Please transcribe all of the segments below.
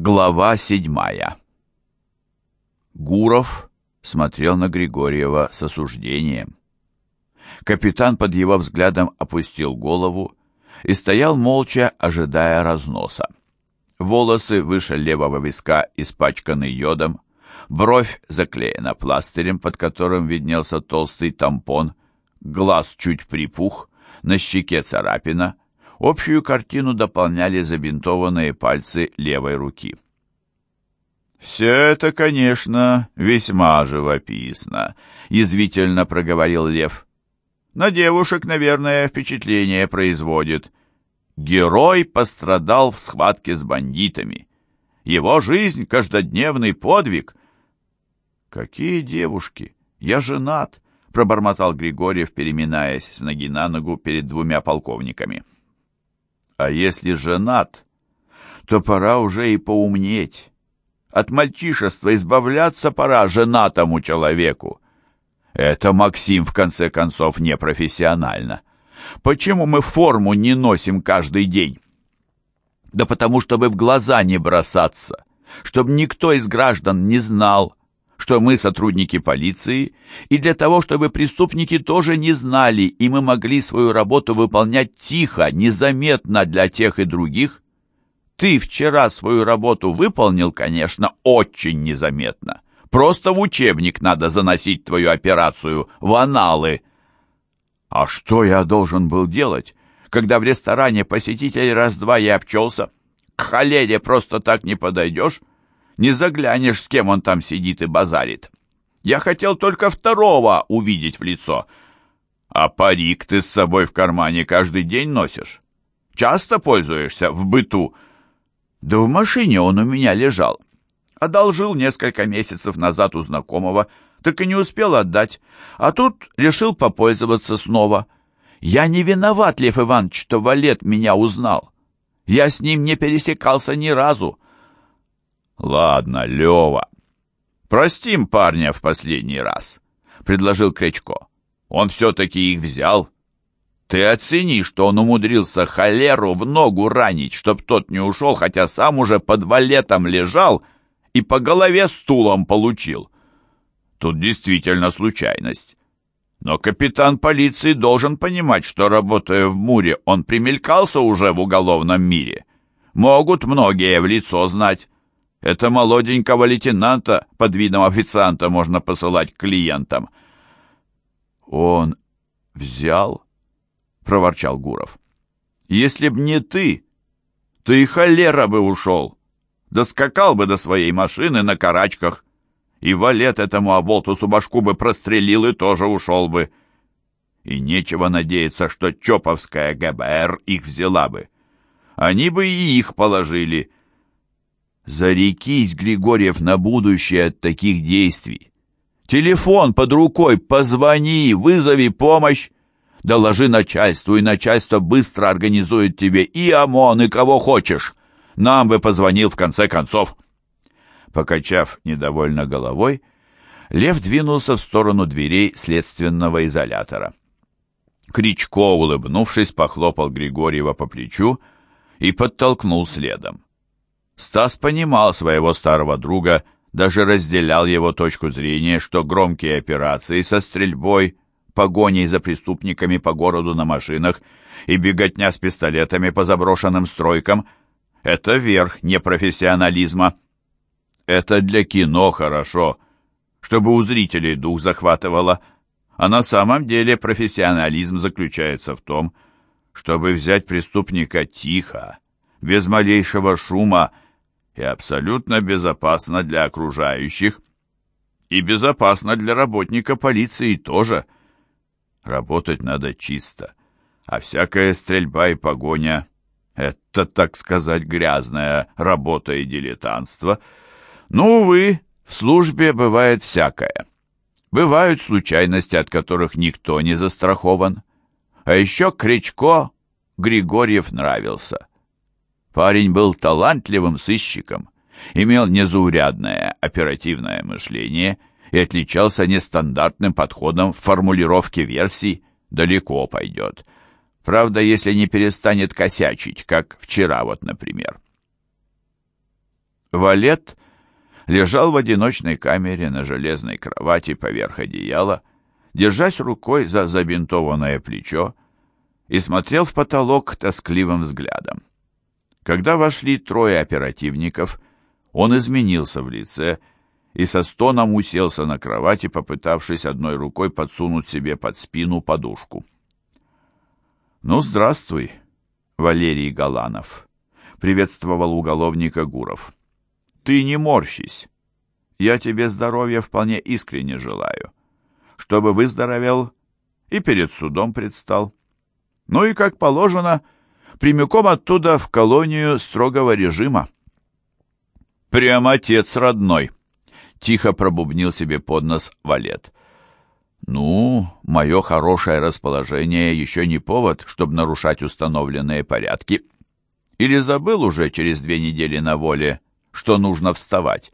Глава седьмая Гуров смотрел на Григорьева с осуждением. Капитан под его взглядом опустил голову и стоял молча, ожидая разноса. Волосы выше левого виска испачканы йодом, бровь заклеена пластырем, под которым виднелся толстый тампон, глаз чуть припух, на щеке царапина — Общую картину дополняли забинтованные пальцы левой руки. «Все это, конечно, весьма живописно», — язвительно проговорил Лев. «На девушек, наверное, впечатление производит. Герой пострадал в схватке с бандитами. Его жизнь — каждодневный подвиг». «Какие девушки? Я женат», — пробормотал Григорьев, переминаясь с ноги на ногу перед двумя полковниками. А если женат, то пора уже и поумнеть. От мальчишества избавляться пора женатому человеку. Это, Максим, в конце концов, непрофессионально. Почему мы форму не носим каждый день? Да потому, чтобы в глаза не бросаться, чтобы никто из граждан не знал, что мы сотрудники полиции, и для того, чтобы преступники тоже не знали, и мы могли свою работу выполнять тихо, незаметно для тех и других. Ты вчера свою работу выполнил, конечно, очень незаметно. Просто в учебник надо заносить твою операцию, в аналы. А что я должен был делать, когда в ресторане посетитель раз-два я обчелся? К холере просто так не подойдешь? Не заглянешь, с кем он там сидит и базарит. Я хотел только второго увидеть в лицо. А парик ты с собой в кармане каждый день носишь? Часто пользуешься в быту? Да в машине он у меня лежал. Одолжил несколько месяцев назад у знакомого, так и не успел отдать. А тут решил попользоваться снова. Я не виноват, Лев Иванович, что Валет меня узнал. Я с ним не пересекался ни разу. «Ладно, Лева, простим парня в последний раз», — предложил Кречко. «Он все-таки их взял. Ты оцени, что он умудрился холеру в ногу ранить, чтоб тот не ушел, хотя сам уже под валетом лежал и по голове стулом получил. Тут действительно случайность. Но капитан полиции должен понимать, что, работая в Муре, он примелькался уже в уголовном мире. Могут многие в лицо знать». Это молоденького лейтенанта под видом официанта можно посылать клиентам. Он взял, проворчал Гуров. Если б не ты, то и холера бы ушел. Доскакал бы до своей машины на карачках. И валет этому оболтусу башку бы прострелил и тоже ушел бы. И нечего надеяться, что Чоповская ГБР их взяла бы. Они бы и их положили, Зарекись, Григорьев, на будущее от таких действий. Телефон под рукой, позвони, вызови помощь. Доложи начальству, и начальство быстро организует тебе и ОМОН, и кого хочешь. Нам бы позвонил в конце концов. Покачав недовольно головой, Лев двинулся в сторону дверей следственного изолятора. Кричко, улыбнувшись, похлопал Григорьева по плечу и подтолкнул следом. Стас понимал своего старого друга, даже разделял его точку зрения, что громкие операции со стрельбой, погоней за преступниками по городу на машинах и беготня с пистолетами по заброшенным стройкам — это верх непрофессионализма. Это для кино хорошо, чтобы у зрителей дух захватывало, а на самом деле профессионализм заключается в том, чтобы взять преступника тихо, без малейшего шума, и абсолютно безопасно для окружающих, и безопасно для работника полиции тоже. Работать надо чисто, а всякая стрельба и погоня — это, так сказать, грязная работа и дилетантство. Ну, увы, в службе бывает всякое. Бывают случайности, от которых никто не застрахован. А еще Кричко Григорьев нравился. Парень был талантливым сыщиком, имел незаурядное оперативное мышление и отличался нестандартным подходом в формулировке версий, далеко пойдет. Правда, если не перестанет косячить, как вчера вот, например. Валет лежал в одиночной камере на железной кровати поверх одеяла, держась рукой за забинтованное плечо, и смотрел в потолок тоскливым взглядом. Когда вошли трое оперативников, он изменился в лице и со стоном уселся на кровати, попытавшись одной рукой подсунуть себе под спину подушку. «Ну, здравствуй, Валерий Галанов», — приветствовал уголовника Гуров. «Ты не морщись. Я тебе здоровья вполне искренне желаю. Чтобы выздоровел и перед судом предстал. Ну и, как положено, прямиком оттуда в колонию строгого режима». «Прям отец родной», — тихо пробубнил себе под нос Валет. «Ну, мое хорошее расположение еще не повод, чтобы нарушать установленные порядки. Или забыл уже через две недели на воле, что нужно вставать?»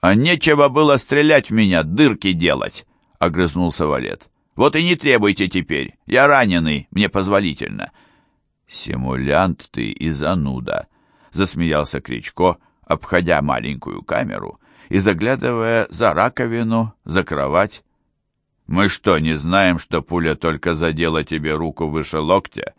«А нечего было стрелять в меня, дырки делать», — огрызнулся Валет. «Вот и не требуйте теперь. Я раненый, мне позволительно». «Симулянт ты и зануда», — засмеялся Кричко, обходя маленькую камеру и заглядывая за раковину, за кровать. «Мы что, не знаем, что пуля только задела тебе руку выше локтя?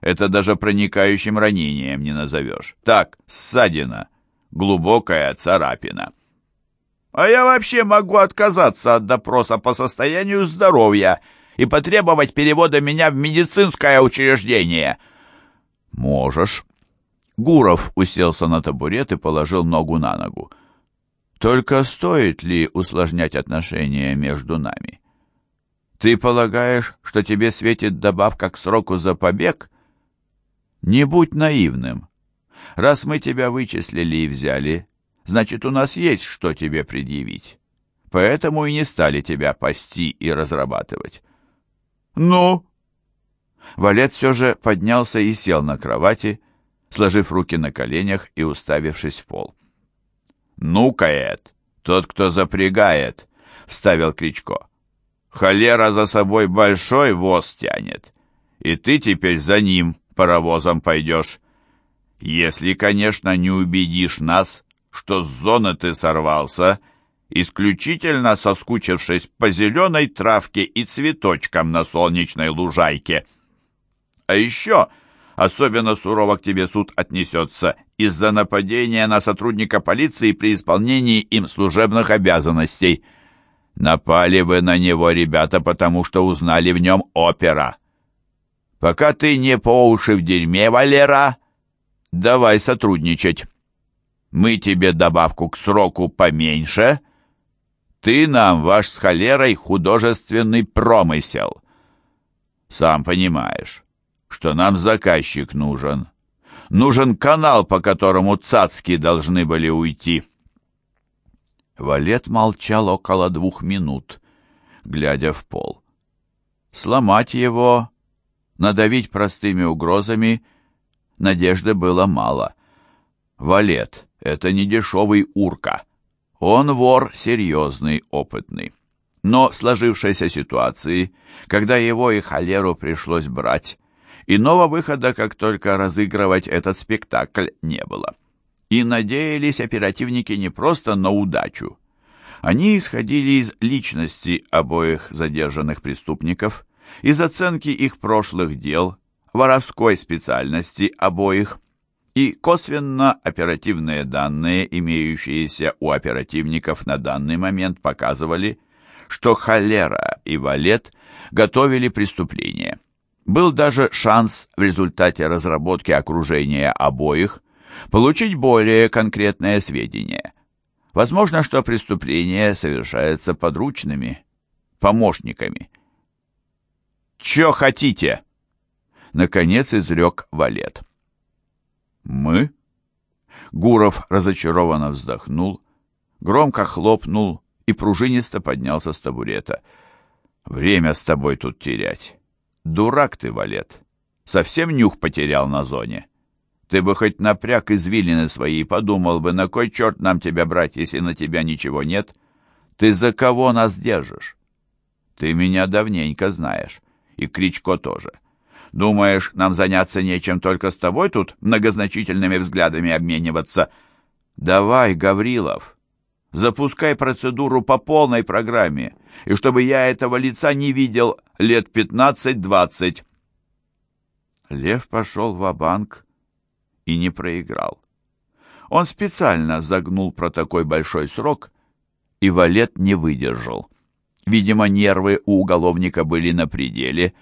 Это даже проникающим ранением не назовешь. Так, ссадина, глубокая царапина». «А я вообще могу отказаться от допроса по состоянию здоровья и потребовать перевода меня в медицинское учреждение». «Можешь». Гуров уселся на табурет и положил ногу на ногу. Только стоит ли усложнять отношения между нами? Ты полагаешь, что тебе светит добавка к сроку за побег? Не будь наивным. Раз мы тебя вычислили и взяли, значит, у нас есть что тебе предъявить. Поэтому и не стали тебя пасти и разрабатывать. Ну? Валет все же поднялся и сел на кровати, сложив руки на коленях и уставившись в пол. «Нукает, тот, кто запрягает», — вставил Кричко. «Холера за собой большой воз тянет, и ты теперь за ним паровозом пойдешь. Если, конечно, не убедишь нас, что с зоны ты сорвался, исключительно соскучившись по зеленой травке и цветочкам на солнечной лужайке. А еще особенно сурово к тебе суд отнесется из-за нападения на сотрудника полиции при исполнении им служебных обязанностей. Напали вы на него, ребята, потому что узнали в нем опера. Пока ты не по уши в дерьме, Валера, давай сотрудничать. Мы тебе добавку к сроку поменьше. Ты нам, ваш с холерой, художественный промысел. Сам понимаешь, что нам заказчик нужен. Нужен канал, по которому цацки должны были уйти. Валет молчал около двух минут, глядя в пол. Сломать его, надавить простыми угрозами, надежды было мало. Валет — это не дешевый урка. Он вор серьезный, опытный. Но в сложившейся ситуации, когда его и холеру пришлось брать, Иного выхода, как только разыгрывать этот спектакль, не было. И надеялись оперативники не просто на удачу. Они исходили из личности обоих задержанных преступников, из оценки их прошлых дел, воровской специальности обоих, и косвенно оперативные данные, имеющиеся у оперативников на данный момент, показывали, что холера и валет готовили преступление. Был даже шанс в результате разработки окружения обоих получить более конкретные сведения. Возможно, что преступление совершается подручными, помощниками. «Чё хотите?» Наконец изрек Валет. «Мы?» Гуров разочарованно вздохнул, громко хлопнул и пружинисто поднялся с табурета. «Время с тобой тут терять. Дурак ты, Валет. Совсем нюх потерял на зоне. Ты бы хоть напряг извилины свои и подумал бы, на кой черт нам тебя брать, если на тебя ничего нет? Ты за кого нас держишь? Ты меня давненько знаешь. И Кричко тоже. Думаешь, нам заняться нечем только с тобой тут многозначительными взглядами обмениваться? Давай, Гаврилов, запускай процедуру по полной программе, и чтобы я этого лица не видел лет пятнадцать-двадцать. Лев пошел в банк и не проиграл. Он специально загнул про такой большой срок, и Валет не выдержал. Видимо, нервы у уголовника были на пределе,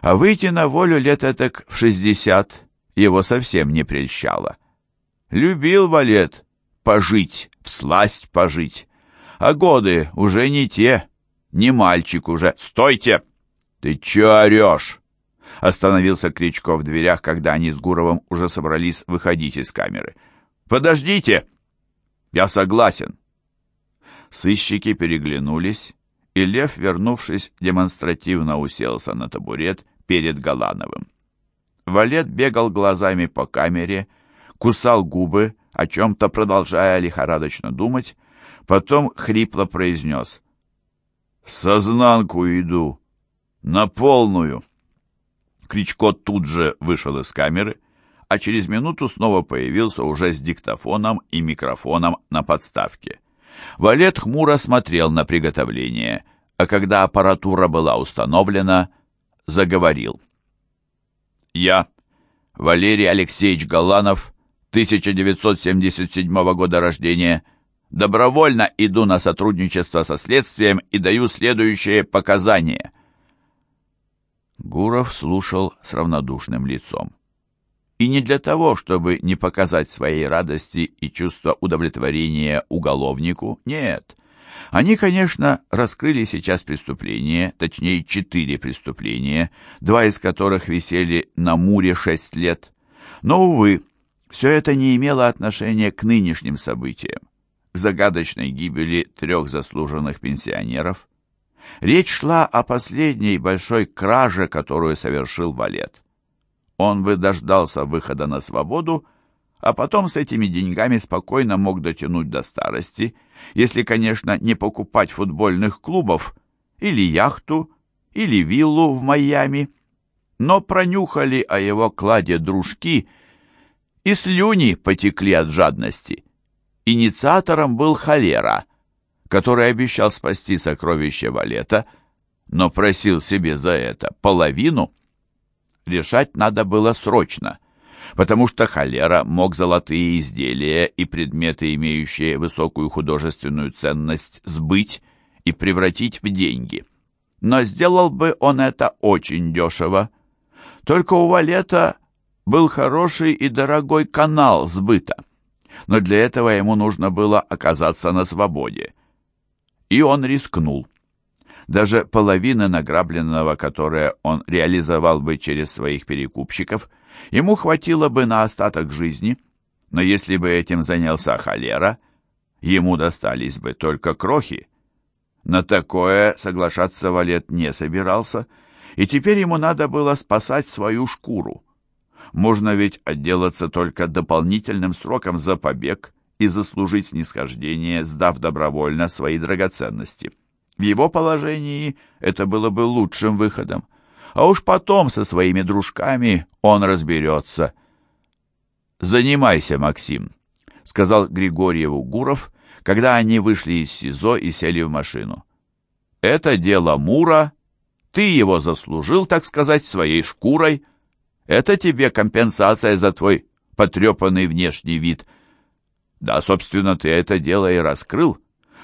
а выйти на волю лет этак в шестьдесят его совсем не прельщало. Любил Валет пожить, всласть пожить, а годы уже не те, не мальчик уже. «Стойте! Ты чё орёшь?» Остановился Кричко в дверях, когда они с Гуровым уже собрались выходить из камеры. «Подождите! Я согласен!» Сыщики переглянулись, и Лев, вернувшись, демонстративно уселся на табурет перед Галановым. Валет бегал глазами по камере, кусал губы, о чем-то продолжая лихорадочно думать, потом хрипло произнес «В сознанку иду, на полную». Кричко тут же вышел из камеры, а через минуту снова появился уже с диктофоном и микрофоном на подставке. Валет хмуро смотрел на приготовление, а когда аппаратура была установлена, заговорил. «Я, Валерий Алексеевич Галанов, 1977 года рождения, добровольно иду на сотрудничество со следствием и даю следующие показания». Гуров слушал с равнодушным лицом. И не для того, чтобы не показать своей радости и чувства удовлетворения уголовнику, нет. Они, конечно, раскрыли сейчас преступление, точнее четыре преступления, два из которых висели на муре шесть лет. Но, увы, все это не имело отношения к нынешним событиям, к загадочной гибели трех заслуженных пенсионеров. Речь шла о последней большой краже, которую совершил Валет он бы дождался выхода на свободу, а потом с этими деньгами спокойно мог дотянуть до старости, если, конечно, не покупать футбольных клубов или яхту, или виллу в Майами. Но пронюхали о его кладе дружки, и слюни потекли от жадности. Инициатором был холера, который обещал спасти сокровище Валета, но просил себе за это половину — решать надо было срочно, потому что холера мог золотые изделия и предметы, имеющие высокую художественную ценность, сбыть и превратить в деньги. Но сделал бы он это очень дешево. Только у Валета был хороший и дорогой канал сбыта. Но для этого ему нужно было оказаться на свободе. И он рискнул. Даже половины награбленного, которое он реализовал бы через своих перекупщиков, ему хватило бы на остаток жизни, но если бы этим занялся холера, ему достались бы только крохи. На такое соглашаться Валет не собирался, и теперь ему надо было спасать свою шкуру. Можно ведь отделаться только дополнительным сроком за побег и заслужить снисхождение, сдав добровольно свои драгоценности. В его положении это было бы лучшим выходом. А уж потом со своими дружками он разберется. «Занимайся, Максим», — сказал Григорьеву Гуров, когда они вышли из СИЗО и сели в машину. «Это дело Мура. Ты его заслужил, так сказать, своей шкурой. Это тебе компенсация за твой потрепанный внешний вид. Да, собственно, ты это дело и раскрыл»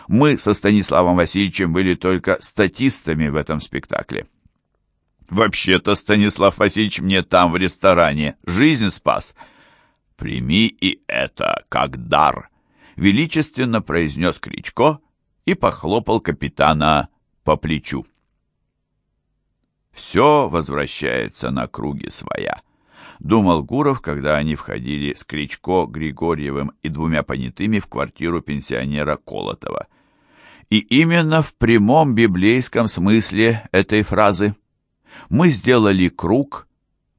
мы со Станиславом Васильевичем были только статистами в этом спектакле. Вообще-то Станислав Васильевич мне там в ресторане жизнь спас. Прими и это как дар, величественно произнес Кричко и похлопал капитана по плечу. Все возвращается на круги своя, думал Гуров, когда они входили с Кричко, Григорьевым и двумя понятыми в квартиру пенсионера Колотова. И именно в прямом библейском смысле этой фразы мы сделали круг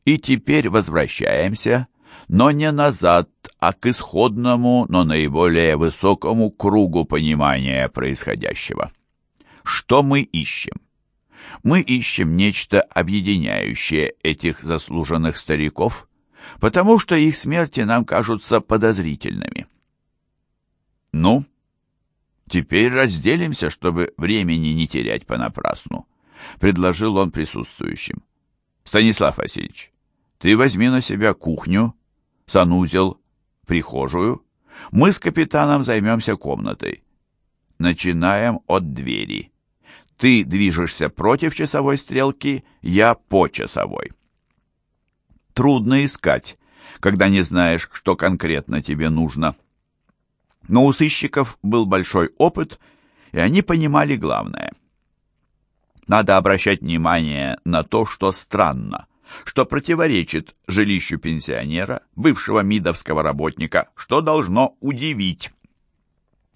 и теперь возвращаемся, но не назад, а к исходному, но наиболее высокому кругу понимания происходящего. Что мы ищем? Мы ищем нечто объединяющее этих заслуженных стариков, потому что их смерти нам кажутся подозрительными. «Ну, теперь разделимся, чтобы времени не терять понапрасну», — предложил он присутствующим. «Станислав Васильевич, ты возьми на себя кухню, санузел, прихожую. Мы с капитаном займемся комнатой. Начинаем от двери. Ты движешься против часовой стрелки, я по часовой». Трудно искать, когда не знаешь, что конкретно тебе нужно. Но у сыщиков был большой опыт, и они понимали главное. Надо обращать внимание на то, что странно, что противоречит жилищу пенсионера, бывшего мидовского работника, что должно удивить.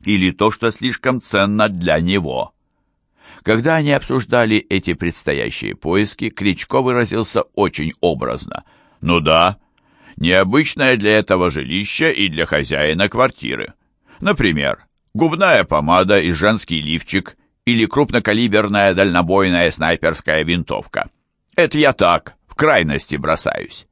Или то, что слишком ценно для него. Когда они обсуждали эти предстоящие поиски, Кричко выразился очень образно. «Ну да, необычное для этого жилища и для хозяина квартиры. Например, губная помада и женский лифчик или крупнокалиберная дальнобойная снайперская винтовка. Это я так, в крайности бросаюсь.